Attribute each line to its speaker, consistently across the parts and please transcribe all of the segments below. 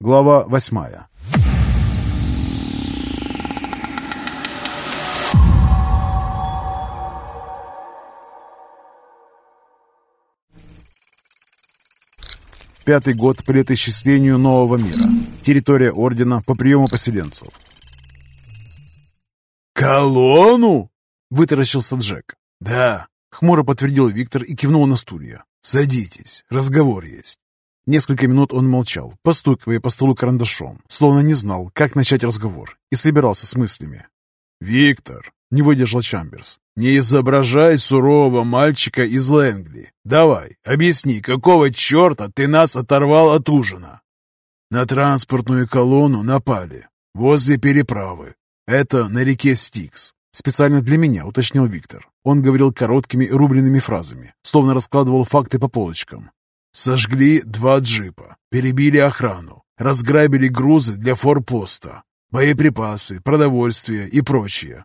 Speaker 1: Глава восьмая. Пятый год по летоисчислению нового мира. Территория Ордена по приему поселенцев.
Speaker 2: «Колонну?»
Speaker 1: — вытаращился Джек.
Speaker 2: «Да», —
Speaker 1: хмуро подтвердил Виктор и кивнул на стулья.
Speaker 2: «Садитесь, разговор есть».
Speaker 1: Несколько минут он молчал, постукивая по столу карандашом, словно не знал, как начать разговор, и собирался с мыслями.
Speaker 2: «Виктор», —
Speaker 1: не выдержал Чамберс, —
Speaker 2: «не изображай сурового мальчика из Лэнгли. Давай, объясни, какого черта ты нас оторвал от ужина?» «На транспортную колонну напали, возле переправы. Это на реке Стикс.
Speaker 1: Специально для меня, уточнил Виктор. Он говорил короткими рубленными фразами, словно раскладывал факты по полочкам.
Speaker 2: Сожгли два джипа, перебили охрану, разграбили грузы для форпоста, боеприпасы, продовольствие и прочее.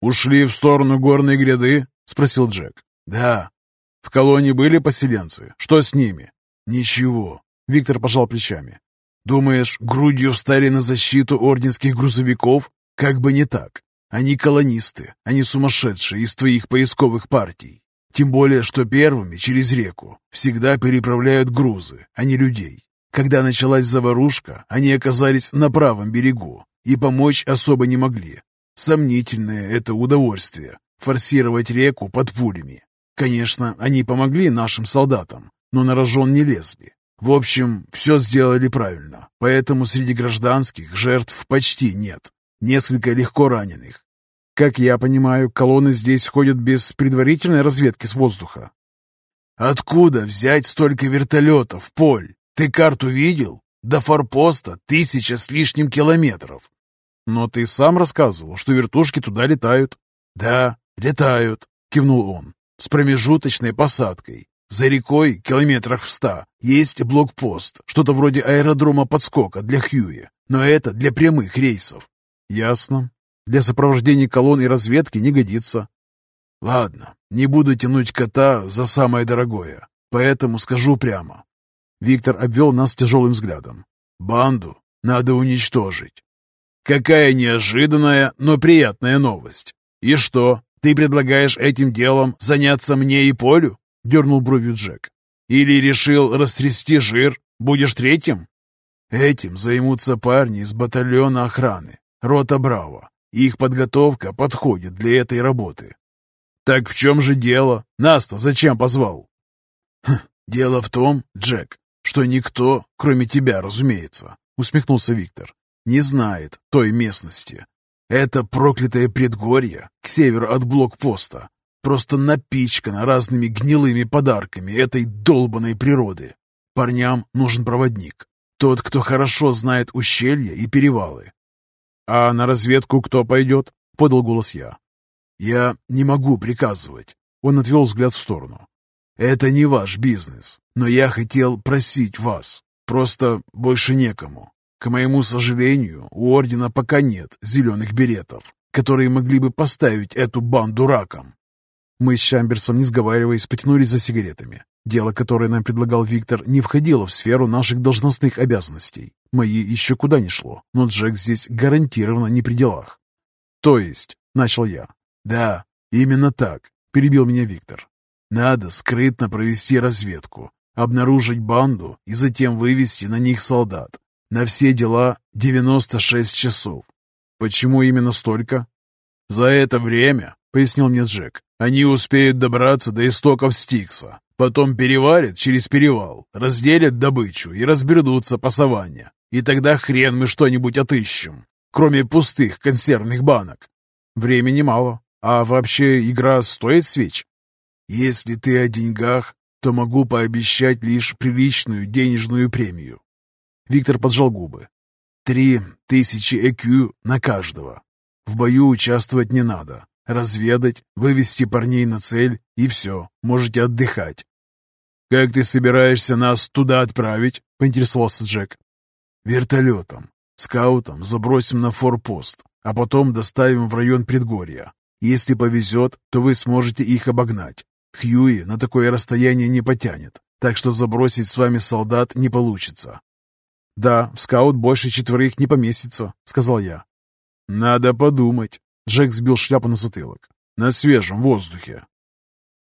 Speaker 2: «Ушли в сторону горной гряды?» — спросил Джек. «Да». «В колонии были поселенцы? Что с ними?» «Ничего», — Виктор пожал плечами. «Думаешь, грудью встали на защиту орденских грузовиков? Как бы не так. Они колонисты, они сумасшедшие из твоих поисковых партий. Тем более, что первыми через реку всегда переправляют грузы, а не людей. Когда началась заварушка, они оказались на правом берегу и помочь особо не могли. Сомнительное это удовольствие – форсировать реку под пулями. Конечно, они помогли нашим солдатам, но на рожон не лезли. В общем, все сделали правильно, поэтому среди гражданских жертв почти нет. Несколько легко раненых. Как я понимаю, колонны здесь ходят без предварительной разведки с воздуха. Откуда взять столько вертолетов, Поль? Ты карту видел? До форпоста тысяча с лишним километров. Но ты сам рассказывал, что вертушки туда летают. Да, летают, кивнул он, с промежуточной посадкой. За рекой, километрах в ста, есть блокпост, что-то вроде аэродрома подскока для Хьюи, но это для прямых рейсов. «Ясно. Для сопровождения колонн и разведки не годится». «Ладно, не буду тянуть кота за самое дорогое, поэтому скажу прямо». Виктор обвел нас тяжелым взглядом. «Банду надо уничтожить». «Какая неожиданная, но приятная новость. И что, ты предлагаешь этим делом заняться мне и Полю?» — дернул бровью Джек. «Или решил растрясти жир? Будешь третьим?» «Этим займутся парни из батальона охраны. Рота Браво. Их подготовка подходит для этой работы. Так в чем же дело? Нас-то зачем позвал? Хм, дело в том, Джек, что никто, кроме тебя, разумеется, усмехнулся Виктор, не знает той местности. Это проклятое предгорье к северу от блокпоста просто напичкано разными гнилыми подарками этой долбанной природы. Парням нужен проводник. Тот, кто хорошо знает ущелья и перевалы, «А на разведку кто пойдет?» — подал голос я. «Я не могу приказывать». Он отвел взгляд в сторону. «Это не ваш бизнес, но я хотел просить вас. Просто больше некому. К моему сожалению, у Ордена пока нет зеленых беретов, которые могли бы поставить эту банду раком». Мы с Чамберсом, не сговариваясь, потянулись за сигаретами. Дело, которое нам предлагал Виктор, не входило в сферу наших должностных обязанностей. Мои еще куда не шло, но Джек здесь гарантированно не при делах. То есть, начал я. Да, именно так, перебил меня Виктор. Надо скрытно провести разведку, обнаружить банду и затем вывести на них солдат. На все дела 96 часов. Почему именно столько? За это время, пояснил мне Джек, они успеют добраться до истоков Стикса, Потом переварят через перевал, разделят добычу и разберутся по саванне. И тогда хрен мы что-нибудь отыщем, кроме пустых консервных банок. Времени мало. А вообще игра стоит свеч? Если ты о деньгах, то могу пообещать лишь приличную денежную премию. Виктор поджал губы. Три тысячи ЭКЮ на каждого. В бою участвовать не надо. Разведать, вывести парней на цель, и все, можете отдыхать. «Как ты собираешься нас туда отправить?» — поинтересовался Джек. «Вертолетом. Скаутом забросим на форпост, а потом доставим в район предгорья. Если повезет, то вы сможете их обогнать. Хьюи на такое расстояние не потянет, так что забросить с вами солдат не получится».
Speaker 1: «Да, в скаут больше четверых не поместится», — сказал я.
Speaker 2: «Надо подумать».
Speaker 1: Джек сбил шляпу на затылок.
Speaker 2: «На свежем воздухе».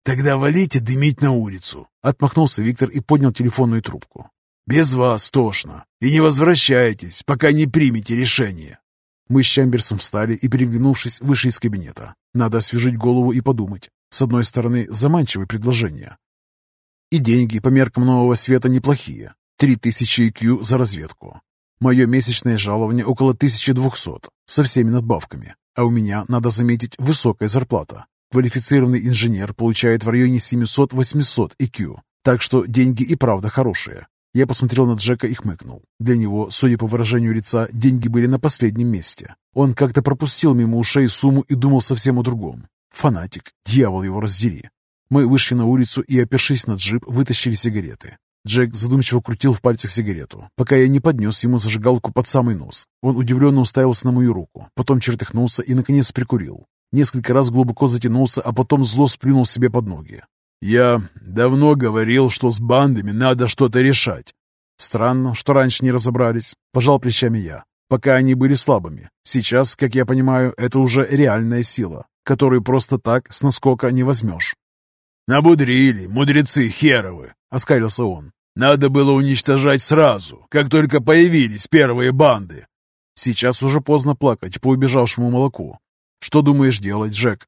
Speaker 3: «Тогда валите дымить на улицу», —
Speaker 1: отмахнулся Виктор и поднял телефонную трубку.
Speaker 3: «Без вас тошно. И не возвращайтесь, пока не примете решение».
Speaker 1: Мы с Чамберсом встали и, переглянувшись, вышли из кабинета. Надо освежить голову и подумать. С одной стороны, заманчивое предложение. И деньги по меркам нового света неплохие. Три тысячи IQ за разведку. Мое месячное жалование около 1200, со всеми надбавками. А у меня, надо заметить, высокая зарплата. Квалифицированный инженер получает в районе 700-800 IQ. Так что деньги и правда хорошие. Я посмотрел на Джека и хмыкнул. Для него, судя по выражению лица, деньги были на последнем месте. Он как-то пропустил мимо ушей сумму и думал совсем о другом. Фанатик, дьявол его раздери. Мы вышли на улицу и, опершись на джип, вытащили сигареты. Джек задумчиво крутил в пальцах сигарету, пока я не поднес ему зажигалку под самый нос. Он удивленно уставился на мою руку, потом чертыхнулся и, наконец, прикурил. Несколько раз глубоко затянулся, а потом зло сплюнул себе под ноги.
Speaker 2: «Я давно говорил, что с бандами надо что-то решать».
Speaker 1: «Странно, что раньше не разобрались», — пожал плечами я, пока они были слабыми. Сейчас, как я понимаю, это уже реальная сила, которую просто так с наскока не возьмешь.
Speaker 2: «Набудрили, мудрецы херовы!» — оскалился он. «Надо было уничтожать сразу, как только появились первые банды».
Speaker 1: Сейчас уже поздно плакать по убежавшему молоку. Что думаешь делать, Джек?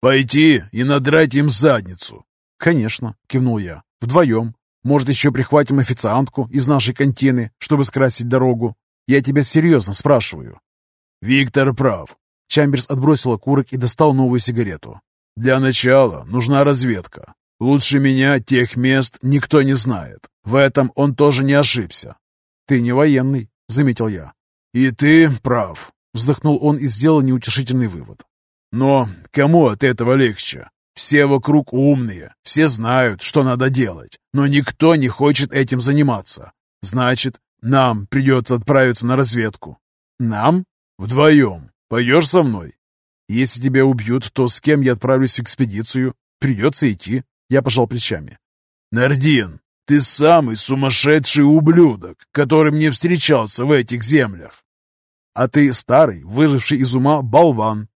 Speaker 2: «Пойти и надрать им задницу.
Speaker 1: «Конечно», — кивнул я. «Вдвоем. Может, еще прихватим официантку из нашей контины, чтобы скрасить дорогу? Я тебя серьезно спрашиваю».
Speaker 2: «Виктор прав».
Speaker 1: Чамберс отбросил окурок и достал новую сигарету.
Speaker 2: «Для начала нужна разведка. Лучше меня тех мест никто не знает. В этом он тоже не ошибся».
Speaker 1: «Ты не военный», — заметил я.
Speaker 2: «И ты прав», —
Speaker 1: вздохнул он и сделал неутешительный вывод.
Speaker 2: «Но кому от этого легче? Все вокруг умные, все знают, что надо делать, но никто не хочет этим заниматься. Значит, нам придется отправиться на разведку.
Speaker 1: Нам?
Speaker 2: Вдвоем. Пойдешь со мной?
Speaker 1: Если тебя убьют, то с кем я отправлюсь в экспедицию? Придется идти. Я пожал плечами.
Speaker 2: Нардин, ты самый сумасшедший ублюдок, который мне встречался в этих землях.
Speaker 1: А ты старый, выживший из ума болван.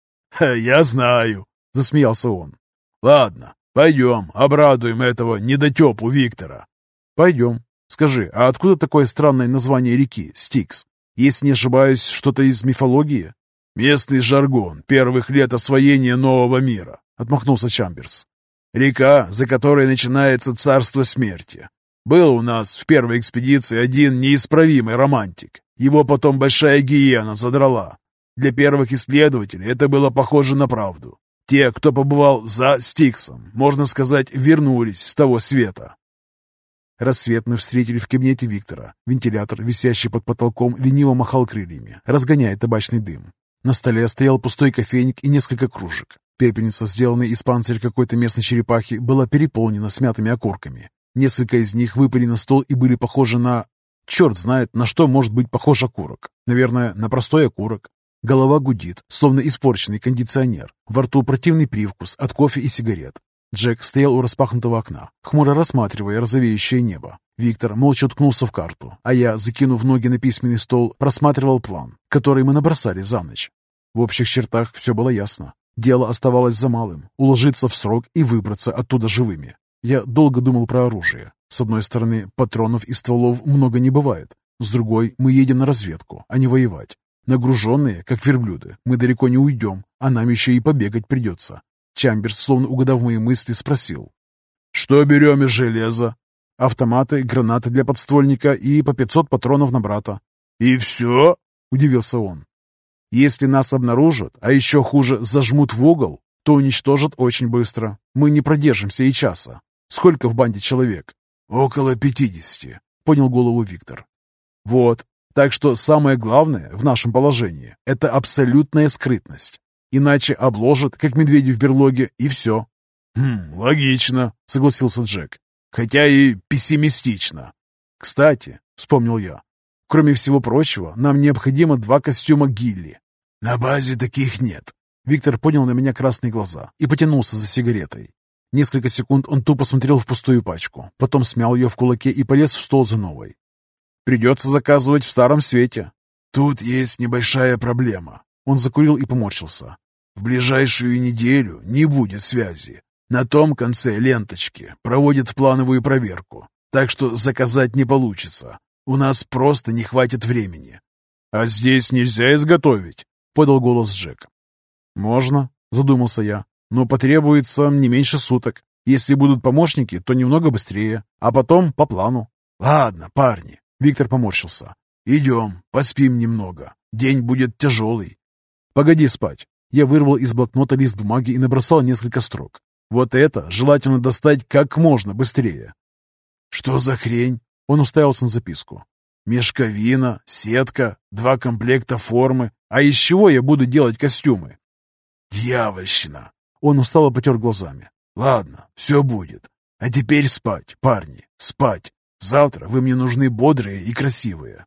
Speaker 2: «Я знаю», — засмеялся он. «Ладно, пойдем, обрадуем этого недотепу Виктора».
Speaker 1: «Пойдем. Скажи, а откуда такое странное название реки, Стикс? Если не ошибаюсь, что-то из мифологии?»
Speaker 2: «Местный жаргон первых лет освоения нового мира», — отмахнулся Чамберс. «Река, за которой начинается царство смерти. Был у нас в первой экспедиции один неисправимый романтик. Его потом большая гиена задрала. Для первых исследователей это было похоже на правду. Те, кто побывал за Стиксом, можно сказать, вернулись с того света.
Speaker 1: Рассвет мы встретили в кабинете Виктора. Вентилятор, висящий под потолком, лениво махал крыльями, разгоняя табачный дым. На столе стоял пустой кофейник и несколько кружек. Пепельница, сделанная из панциря какой-то местной черепахи, была переполнена смятыми окурками. Несколько из них выпали на стол и были похожи на... Черт знает, на что может быть похож окурок. Наверное, на простой окурок. Голова гудит, словно испорченный кондиционер. Во рту противный привкус от кофе и сигарет. Джек стоял у распахнутого окна, хмуро рассматривая розовеющее небо. Виктор молча уткнулся в карту, а я, закинув ноги на письменный стол, просматривал план, который мы набросали за ночь. В общих чертах все было ясно. Дело оставалось за малым — уложиться в срок и выбраться оттуда живыми. Я долго думал про оружие. С одной стороны, патронов и стволов много не бывает. С другой, мы едем на разведку, а не воевать. Нагруженные, как верблюды, мы далеко не уйдем, а нам еще и побегать придется. Чамберс, словно угадав мои мысли, спросил.
Speaker 2: «Что берем из железа?»
Speaker 1: «Автоматы, гранаты для подствольника и по 500 патронов на брата».
Speaker 2: «И все?»
Speaker 1: – удивился он. «Если нас обнаружат, а еще хуже зажмут в угол, то уничтожат очень быстро. Мы не продержимся и часа. Сколько в банде человек?»
Speaker 2: «Около пятидесяти», —
Speaker 1: понял голову Виктор. «Вот, так что самое главное в нашем положении – это абсолютная скрытность. Иначе обложат, как медведи в берлоге, и все.
Speaker 2: «Хм, логично», — согласился Джек.
Speaker 1: «Хотя и пессимистично». «Кстати», — вспомнил я, — «кроме всего прочего, нам необходимо два костюма Гилли».
Speaker 3: «На базе таких нет».
Speaker 1: Виктор поднял на меня красные глаза и потянулся за сигаретой. Несколько секунд он тупо смотрел в пустую пачку, потом смял ее в кулаке и полез в стол за новой. Придется заказывать в старом свете.
Speaker 2: Тут есть небольшая проблема. Он закурил и поморщился. В ближайшую неделю не будет связи. На том конце ленточки проводят плановую проверку, так что заказать не получится. У нас просто не хватит времени.
Speaker 1: А здесь нельзя изготовить, подал голос Джек. Можно, задумался я, но потребуется не меньше суток. Если будут помощники, то немного быстрее, а потом по плану.
Speaker 2: Ладно, парни, Виктор поморщился. «Идем, поспим немного. День будет тяжелый».
Speaker 1: «Погоди спать». Я вырвал из блокнота лист бумаги и набросал несколько строк. Вот это желательно достать как можно быстрее.
Speaker 2: «Что за хрень?» Он уставился на записку. «Мешковина, сетка, два комплекта формы. А из чего я буду делать костюмы?» «Дьявольщина!» Он устало потер глазами. «Ладно, все будет. А теперь спать, парни, спать. Завтра вы мне нужны бодрые и красивые».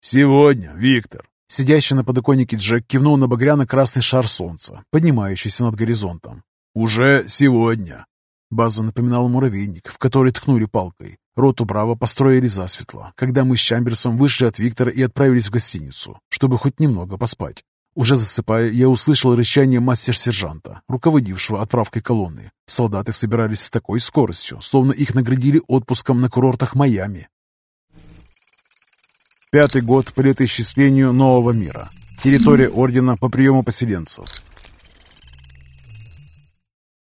Speaker 1: «Сегодня, Виктор!» Сидящий на подоконнике Джек кивнул на багряно-красный шар солнца, поднимающийся над горизонтом. «Уже сегодня!» База напоминала муравейник, в который ткнули палкой. Роту Браво построили засветло, когда мы с Чамберсом вышли от Виктора и отправились в гостиницу, чтобы хоть немного поспать. Уже засыпая, я услышал рычание мастер-сержанта, руководившего отправкой колонны. Солдаты собирались с такой скоростью, словно их наградили отпуском на курортах Майами. Пятый год по летоисчислению нового мира. Территория Ордена по приему поселенцев.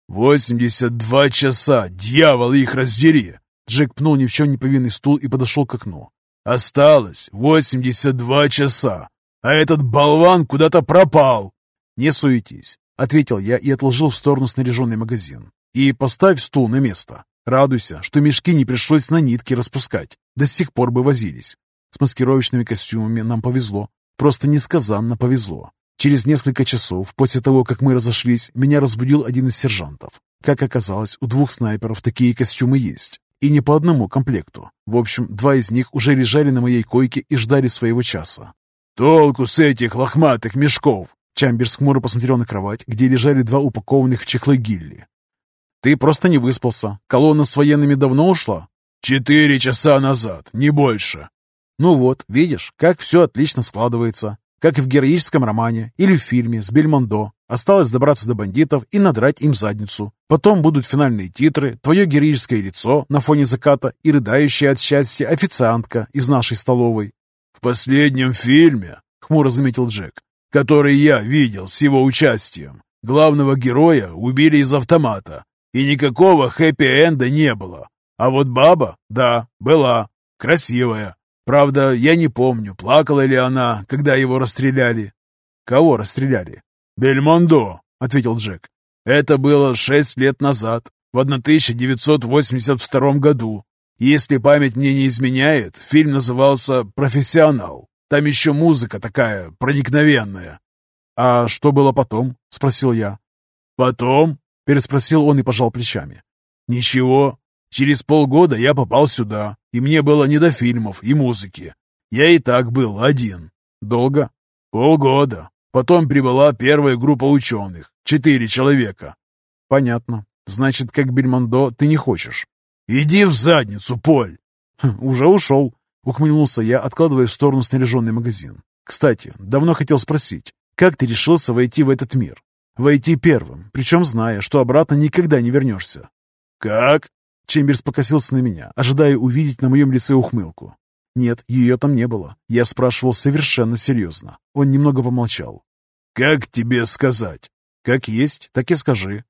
Speaker 2: «Восемьдесят два часа! Дьявол, их раздери!»
Speaker 1: Джек пнул ни в чем не повинный стул и подошел к окну.
Speaker 2: «Осталось восемьдесят два часа! а этот болван куда-то пропал!»
Speaker 1: «Не суетись», — ответил я и отложил в сторону снаряженный магазин. «И поставь стул на место. Радуйся, что мешки не пришлось на нитки распускать. До сих пор бы возились. С маскировочными костюмами нам повезло. Просто несказанно повезло. Через несколько часов после того, как мы разошлись, меня разбудил один из сержантов. Как оказалось, у двух снайперов такие костюмы есть. И не по одному комплекту. В общем, два из них уже лежали на моей койке и ждали своего часа.
Speaker 2: «Толку с этих лохматых мешков!»
Speaker 1: Чамберс хмуро посмотрел на кровать, где лежали два упакованных в чехлы гилли. «Ты просто не выспался. Колонна с военными давно ушла?»
Speaker 2: «Четыре часа назад, не больше».
Speaker 1: «Ну вот, видишь, как все отлично складывается. Как и в героическом романе или в фильме с Бельмондо. Осталось добраться до бандитов и надрать им задницу. Потом будут финальные титры, твое героическое лицо на фоне заката и рыдающая от счастья официантка из нашей столовой.
Speaker 2: «В последнем фильме», — хмуро заметил Джек, «который я видел с его участием, главного героя убили из автомата, и никакого хэппи-энда не было. А вот баба, да, была, красивая. Правда, я не помню, плакала ли она, когда его расстреляли».
Speaker 1: «Кого расстреляли?»
Speaker 2: «Бельмондо», — ответил Джек. «Это было шесть лет назад, в 1982 году. Если память мне не изменяет, фильм назывался «Профессионал». Там еще музыка такая, проникновенная.
Speaker 1: «А что было потом?» — спросил я.
Speaker 2: «Потом?» — переспросил он и пожал плечами. «Ничего. Через полгода я попал сюда, и мне было не до фильмов и музыки. Я и так был один.
Speaker 1: Долго?
Speaker 2: Полгода. Потом прибыла первая группа ученых. Четыре человека.
Speaker 1: Понятно. Значит, как Бельмондо ты не хочешь.
Speaker 2: «Иди в задницу, Поль!»
Speaker 1: хм, «Уже ушел», — ухмыльнулся я, откладывая в сторону снаряженный магазин. «Кстати, давно хотел спросить, как ты решился войти в этот мир? Войти первым, причем зная, что обратно никогда не вернешься».
Speaker 2: «Как?»
Speaker 1: Чемберс покосился на меня, ожидая увидеть на моем лице ухмылку. Нет, ее там не было. Я спрашивал совершенно серьезно. Он немного помолчал.
Speaker 2: «Как тебе сказать?»
Speaker 1: «Как есть, так и скажи».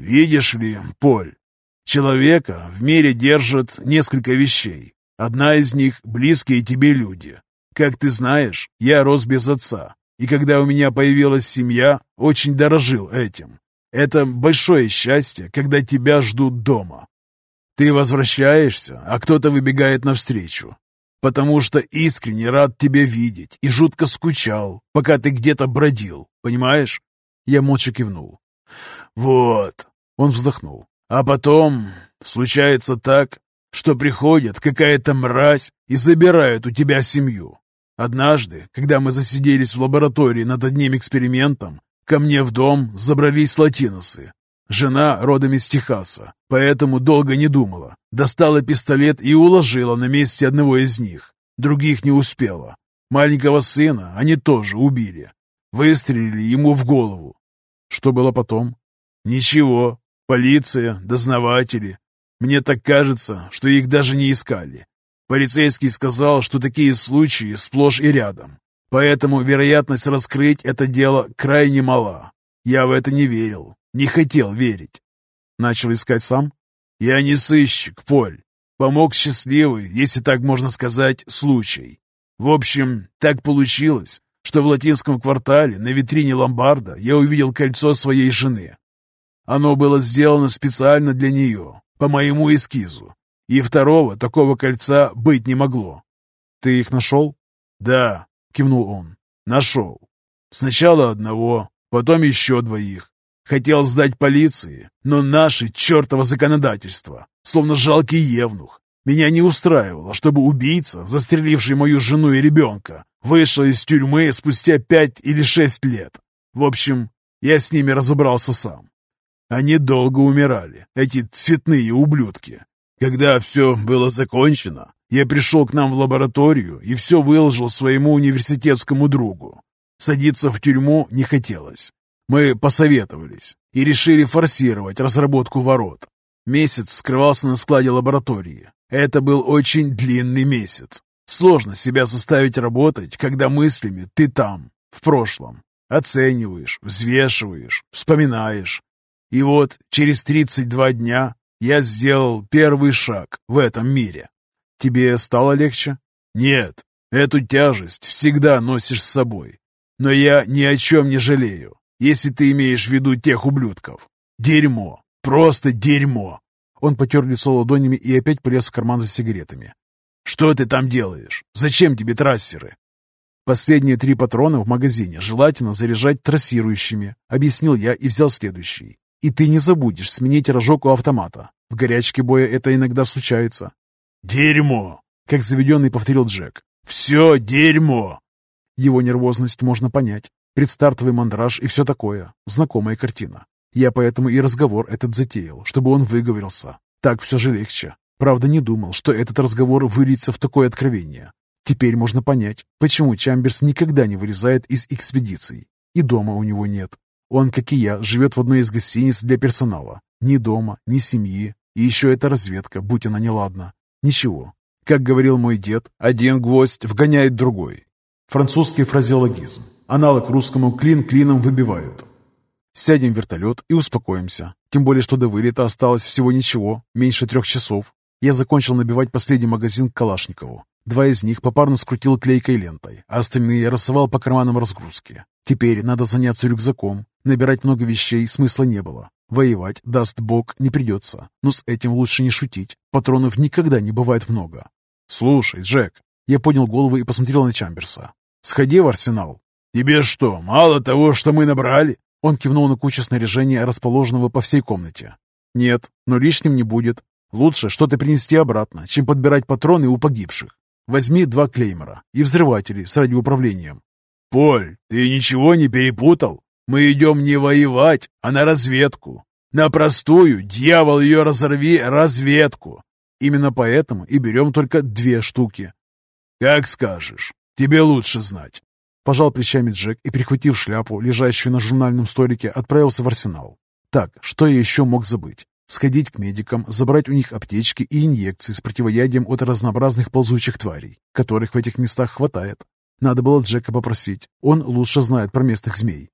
Speaker 2: «Видишь ли, Поль, Человека в мире держат несколько вещей. Одна из них – близкие тебе люди. Как ты знаешь, я рос без отца, и когда у меня появилась семья, очень дорожил этим. Это большое счастье, когда тебя ждут дома. Ты возвращаешься, а кто-то выбегает навстречу, потому что искренне рад тебя видеть и жутко скучал, пока ты где-то бродил, понимаешь?
Speaker 1: Я молча кивнул.
Speaker 2: Вот.
Speaker 1: Он вздохнул.
Speaker 2: А потом случается так, что приходит какая-то мразь и забирает у тебя семью. Однажды, когда мы засиделись в лаборатории над одним экспериментом, ко мне в дом забрались латиносы. Жена родом из Техаса, поэтому долго не думала. Достала пистолет и уложила на месте одного из них. других не успело. Маленького сына они тоже убили. Выстрелили ему в голову.
Speaker 1: Что было потом?
Speaker 2: Ничего. Полиция, дознаватели. Мне так кажется, что их даже не искали. Полицейский сказал, что такие случаи сплошь и рядом. Поэтому вероятность раскрыть это дело крайне мала. Я в это не верил, не хотел верить.
Speaker 1: Начал искать сам?
Speaker 2: Я не сыщик, Поль. Помог счастливый, если так можно сказать, случай. В общем, так получилось, что в латинском квартале на витрине ломбарда я увидел кольцо своей жены. Оно было сделано специально для нее, по моему эскизу, и второго такого кольца быть не могло.
Speaker 1: «Ты их нашел?»
Speaker 2: «Да», — кивнул он, — «нашел. Сначала одного, потом еще двоих. Хотел сдать полиции, но наше чертово законодательство, словно жалкий евнух, меня не устраивало, чтобы убийца, застреливший мою жену и ребенка, вышел из тюрьмы спустя пять или шесть лет. В общем, я с ними разобрался сам. Они долго умирали, эти цветные ублюдки. Когда все было закончено, я пришел к нам в лабораторию и все выложил своему университетскому другу. Садиться в тюрьму не хотелось. Мы посоветовались и решили форсировать разработку ворот. Месяц скрывался на складе лаборатории. Это был очень длинный месяц. Сложно себя заставить работать, когда мыслями ты там, в прошлом. Оцениваешь, взвешиваешь, вспоминаешь. И вот через 32 дня я сделал первый шаг в этом мире.
Speaker 1: Тебе стало легче?
Speaker 2: Нет, эту тяжесть всегда носишь с собой. Но я ни о чем не жалею, если ты имеешь в виду тех ублюдков. Дерьмо, просто дерьмо.
Speaker 1: Он потер лицо ладонями и опять полез в карман за сигаретами.
Speaker 2: «Что ты там делаешь? Зачем тебе трассеры?»
Speaker 1: «Последние три патрона в магазине желательно заряжать трассирующими», — объяснил я и взял следующий. «И ты не забудешь сменить рожок у автомата. В горячке боя это иногда случается».
Speaker 2: «Дерьмо!»
Speaker 1: — как заведенный повторил Джек.
Speaker 2: «Все дерьмо!»
Speaker 1: Его нервозность можно понять. Предстартовый мандраж и все такое. Знакомая картина. Я поэтому и разговор этот затеял, чтобы он выговорился. Так все же легче. Правда, не думал, что этот разговор выльется в такое откровение. Теперь можно понять, почему Чамберс никогда не вылезает из экспедиций. И дома у него нет. Он, как и я, живет в одной из гостиниц для персонала. Ни дома, ни семьи. И еще эта разведка, будь она неладна. Ничего. Как говорил мой дед, один гвоздь вгоняет другой. Французский фразеологизм. Аналог русскому клин клином выбивают. Сядем в вертолет и успокоимся. Тем более, что до вылета осталось всего ничего, меньше трех часов. Я закончил набивать последний магазин к Калашникову. Два из них попарно скрутил клейкой лентой, а остальные рассовал по карманам разгрузки. Теперь надо заняться рюкзаком. Набирать много вещей смысла не было. Воевать, даст бог, не придется. Но с этим лучше не шутить. Патронов никогда не бывает много. «Слушай, Джек», я поднял голову и посмотрел на Чамберса. «Сходи в арсенал».
Speaker 2: «Тебе что, мало того, что мы набрали?»
Speaker 1: Он кивнул на кучу снаряжения, расположенного по всей комнате. «Нет, но лишним не будет. Лучше что-то принести обратно, чем подбирать патроны у погибших. Возьми два клеймора и взрыватели с радиоуправлением».
Speaker 2: «Поль, ты ничего не перепутал? Мы идем не воевать, а на разведку. На простую, дьявол ее разорви, разведку.
Speaker 1: Именно поэтому и берем только две штуки».
Speaker 2: «Как скажешь. Тебе лучше знать».
Speaker 1: Пожал плечами Джек и, прихватив шляпу, лежащую на журнальном столике, отправился в арсенал. Так, что я еще мог забыть? Сходить к медикам, забрать у них аптечки и инъекции с противоядием от разнообразных ползучих тварей, которых в этих местах хватает. Надо было Джека попросить, он лучше знает про местных змей.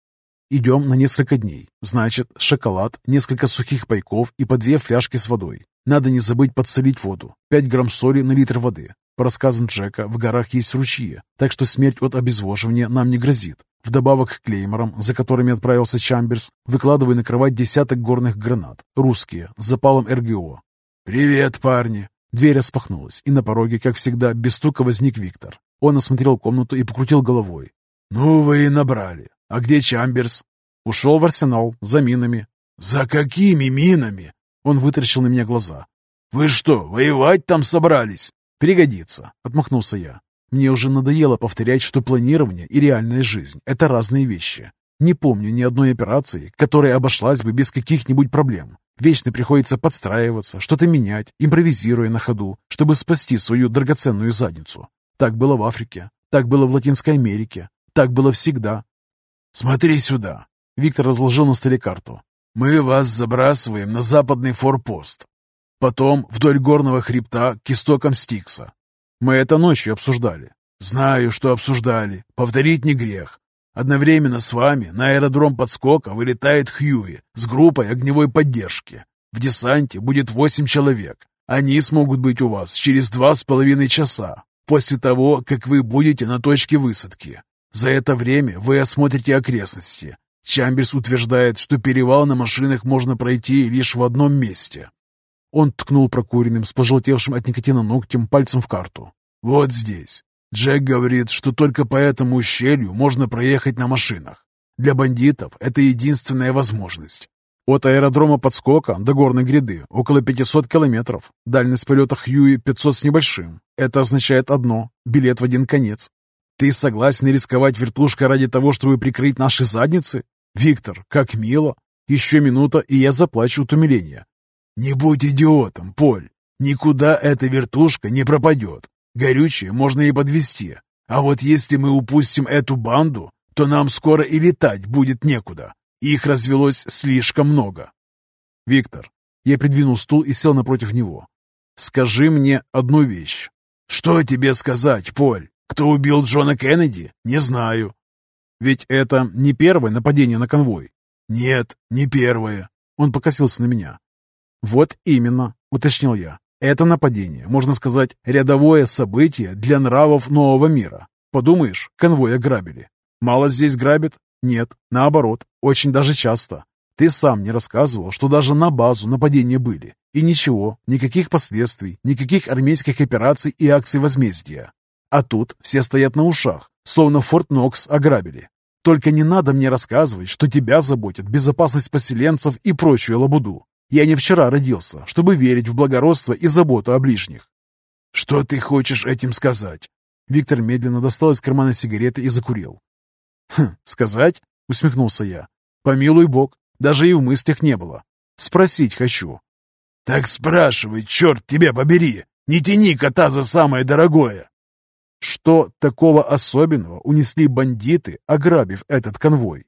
Speaker 1: Идем на несколько дней. Значит, шоколад, несколько сухих пайков и по две фляжки с водой. Надо не забыть подсолить воду. 5 грамм соли на литр воды. По рассказам Джека, в горах есть ручьи, так что смерть от обезвоживания нам не грозит. Вдобавок к клейморам, за которыми отправился Чамберс, выкладываю на кровать десяток горных гранат, русские, с запалом РГО.
Speaker 2: «Привет, парни!»
Speaker 1: Дверь распахнулась, и на пороге, как всегда, без стука возник Виктор. Он осмотрел комнату и покрутил головой.
Speaker 2: «Ну вы и набрали. А где Чамберс?»
Speaker 1: «Ушел в арсенал, за минами».
Speaker 2: «За какими минами?»
Speaker 1: Он вытаращил на меня глаза.
Speaker 2: «Вы что, воевать там собрались?»
Speaker 1: «Пригодится», — отмахнулся я. «Мне уже надоело повторять, что планирование и реальная жизнь — это разные вещи. Не помню ни одной операции, которая обошлась бы без каких-нибудь проблем. Вечно приходится подстраиваться, что-то менять, импровизируя на ходу, чтобы спасти свою драгоценную задницу. Так было в Африке, так было в Латинской Америке, так было всегда.
Speaker 2: «Смотри сюда!»
Speaker 1: Виктор разложил на столе карту.
Speaker 2: «Мы вас забрасываем на западный форпост. Потом вдоль горного хребта к истокам Стикса.
Speaker 1: Мы это ночью обсуждали.
Speaker 2: Знаю, что обсуждали. Повторить не грех. Одновременно с вами на аэродром подскока вылетает Хьюи с группой огневой поддержки. В десанте будет восемь человек. Они смогут быть у вас через два с половиной часа, после того, как вы будете на точке высадки. За это время вы осмотрите окрестности. Чамберс утверждает, что перевал на машинах можно пройти лишь в одном месте.
Speaker 1: Он ткнул прокуренным с пожелтевшим от никотина ногтем пальцем в карту.
Speaker 2: «Вот здесь. Джек говорит, что только по этому ущелью можно проехать на машинах. Для бандитов это единственная возможность.
Speaker 1: От аэродрома подскока до горной гряды около 500 километров. Дальность полета Хьюи 500 с небольшим. Это означает одно – билет в один конец. Ты согласен рисковать вертушкой ради того, чтобы прикрыть наши задницы? Виктор, как мило. Еще минута, и я заплачу от умиления.
Speaker 2: Не будь идиотом, Поль. Никуда эта вертушка не пропадет. Горючее можно и подвести. А вот если мы упустим эту банду, то нам скоро и летать будет некуда. Их развелось слишком много.
Speaker 1: Виктор, я придвинул стул и сел напротив него. Скажи мне одну вещь.
Speaker 2: Что тебе сказать, Поль? Кто убил Джона Кеннеди? Не знаю.
Speaker 1: Ведь это не первое нападение на конвой.
Speaker 2: Нет, не первое.
Speaker 1: Он покосился на меня. Вот именно, уточнил я. Это нападение, можно сказать, рядовое событие для нравов нового мира. Подумаешь, конвой ограбили. Мало здесь грабят? Нет, наоборот, очень даже часто. Ты сам не рассказывал, что даже на базу нападения были. И ничего, никаких последствий, никаких армейских операций и акций возмездия. А тут все стоят на ушах, словно Форт Нокс ограбили. Только не надо мне рассказывать, что тебя заботит безопасность поселенцев и прочую лабуду. Я не вчера родился, чтобы верить в благородство и заботу о ближних.
Speaker 2: Что ты хочешь этим сказать?
Speaker 1: Виктор медленно достал из кармана сигареты и закурил. «Хм, сказать?» — усмехнулся я. «Помилуй бог, даже и в мыслях не было. Спросить хочу».
Speaker 2: «Так спрашивай, черт тебя побери! Не тяни кота за самое дорогое!»
Speaker 1: Что такого особенного унесли бандиты, ограбив этот конвой?